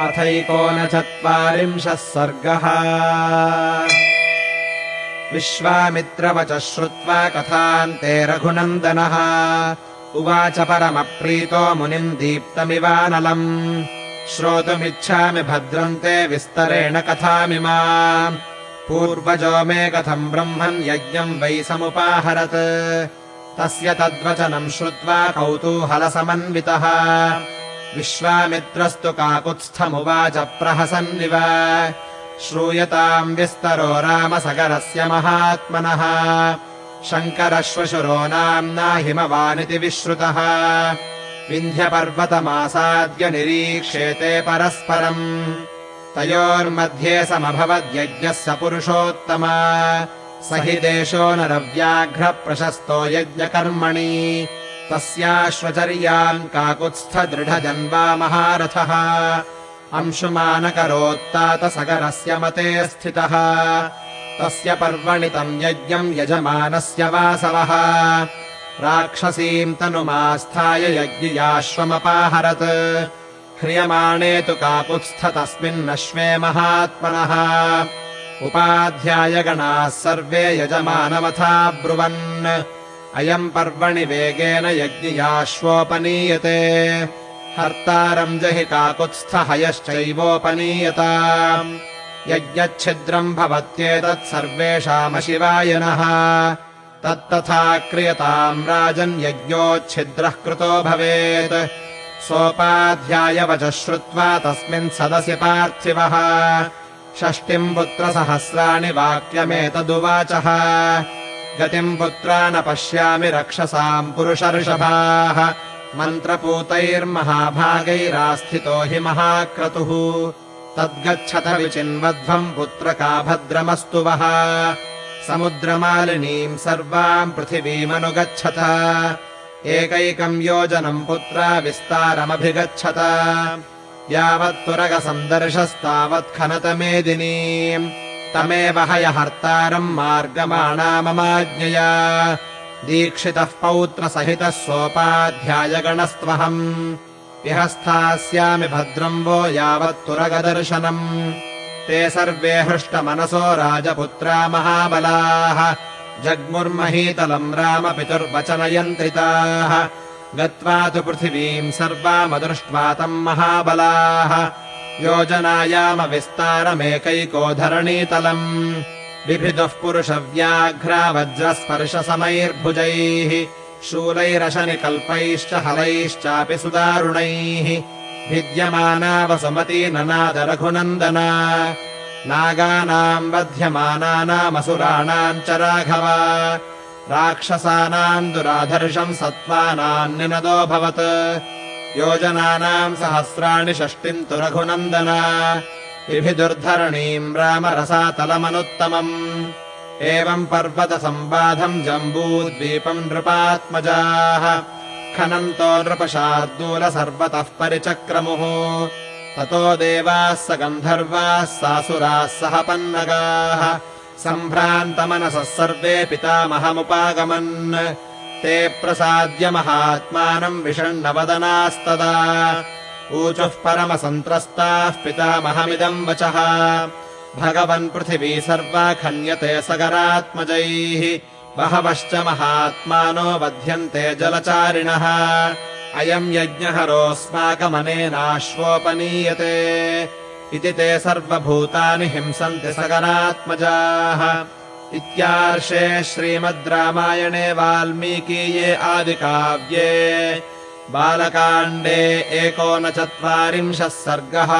अथैकोनचत्वारिंशः सर्गः। विश्वामित्रवचः श्रुत्वा कथान्ते रघुनन्दनः। उवाच परमप्रीतो मुनिम् दीप्तमिवानलम्। श्रोतुमिच्छामि भद्रन्ते विस्तरेण कथामिमा पूर्वजो मे कथम् ब्रह्मन् यज्ञम् वै समुपाहरत्। तस्य तद्वचनम् श्रुत्वा कौतूहलसमन्वितः विश्वामित्रस्तु काकुत्स्थमुवाच प्रहसन्निव। श्रूयताम् विस्तरो रामसगरस्य महात्मनः। शङ्करश्वशुरो नाम्ना हिमवानिति विश्रुतः। विन्ध्यपर्वतमासाद्य निरीक्षेते परस्परम्। तयोर्मध्ये समभवद्यज्ञः स पुरुषोत्तमा। स हि देशो नरव्याघ्रप्रशस्तो यज्ञकर्मणि तस्याश्वचर्याम् काकुत्स्थदृढजन्वा महारथः। अंशुमानकरोत्तातसगरस्य मते स्थितः। तस्य पर्वणि तम् यज्ञम् यजमानस्य वासवः। राक्षसीम् तनुमास्थाय यज्ञयाश्वमपाहरत्। ह्रियमाणे तु काकुत्स्थ तस्मिन्नश्वे महात्मनः। उपाध्यायगणाः सर्वे यजमानमथा ब्रुवन् अयम् पर्वणि वेगेन यज्ञयाश्वोपनीयते। हर्तारम् जहि काकुत्स्थहयश्चैवोपनीयता। यज्ञच्छिद्रम् भवत्येतत् सर्वेषामशिवायनः तत्तथा क्रियताम् राजन् यज्ञोच्छिद्रः कृतो भवेत्। सोपाध्यायवचः श्रुत्वा तस्मिन् सदसि पार्थिवः। षष्टिम् पुत्रसहस्राणि वाक्यमेतदुवाचः गतिम् पुत्रा न पश्यामि रक्षसाम् पुरुषर्षभाः। मन्त्रपूतैर्महाभागैरास्थितो हि महाक्रतुः। तद्गच्छत विचिन्वध्वम् पुत्रका भद्रमस्तु वः। समुद्रमालिनीम् सर्वाम् पृथिवीमनुगच्छत। एकैकम् योजनम् पुत्रा विस्तारमभिगच्छत। यावत्तुरगसन्दर्शस्तावत् खनतमेदिनीम् तमेव हयहर्तारम् मार्गमाणा ममाज्ञया दीक्षितः पौत्रसहितः सोपाध्यायगणस्त्वहम्। विहस्थास्यामि भद्रम् वो यावत्तुरगदर्शनम् ते सर्वे हृष्टमनसो राजपुत्रा महाबलाः। जग्मुर्महीतलम् रामपितुर्वचनयन्त्रिताः। गत्वा तु पृथिवीम् सर्वामदृष्ट्वा तम् महाबलाः योजनायामविस्तारमेकैको धरणीतलम् बिभिदुः पुरुषव्याघ्रा वज्रस्पर्शसमैर्भुजैः शूलैरशनिकल्पैश्च हलैश्चापि सुदारुणैः। भिद्यमाना वसुमती ननादरघुनन्दना नागानाम् वध्यमानानामसुराणाम् च राघव। राक्षसानाम् दुराधर्षम् सत्त्वानाम् निनदोऽभवत् योजनानाम् सहस्राणि षष्टिम् तु रघुनन्दना। विभिदुर्धरणीम् रामरसातलमनुत्तमम्। एवम् पर्वतसम्बाधम् जम्बूद्वीपम् नृपात्मजाः। खनन्तो नृपशार्दूल सर्वतः परिचक्रमुः। ततो देवाः स गन्धर्वाः सासुराः सह पन्नगाः। सम्भ्रान्तमनसः सर्वे पितामहमुपागमन् ते प्रसाद्य महात्मानम् विषण्णवदनास्तदा। ऊचुः परमसन्त्रस्ताः पितामहमिदम् वचः। भगवन् पृथिवी सर्वा खन्यते सगरात्मजैः। बहवश्च महात्मानो वध्यन्ते जलचारिणः। अयम् यज्ञहरोऽस्माकमनेनाश्वोपनीयते इति ते सर्वभूतानि हिंसन्ति सगरात्मजाः इत्यार्षे श्रीमद् रामायणे वाल्मीकीये आदिकाव्ये बालकाण्डे एकोनचत्वारिंशः सर्गः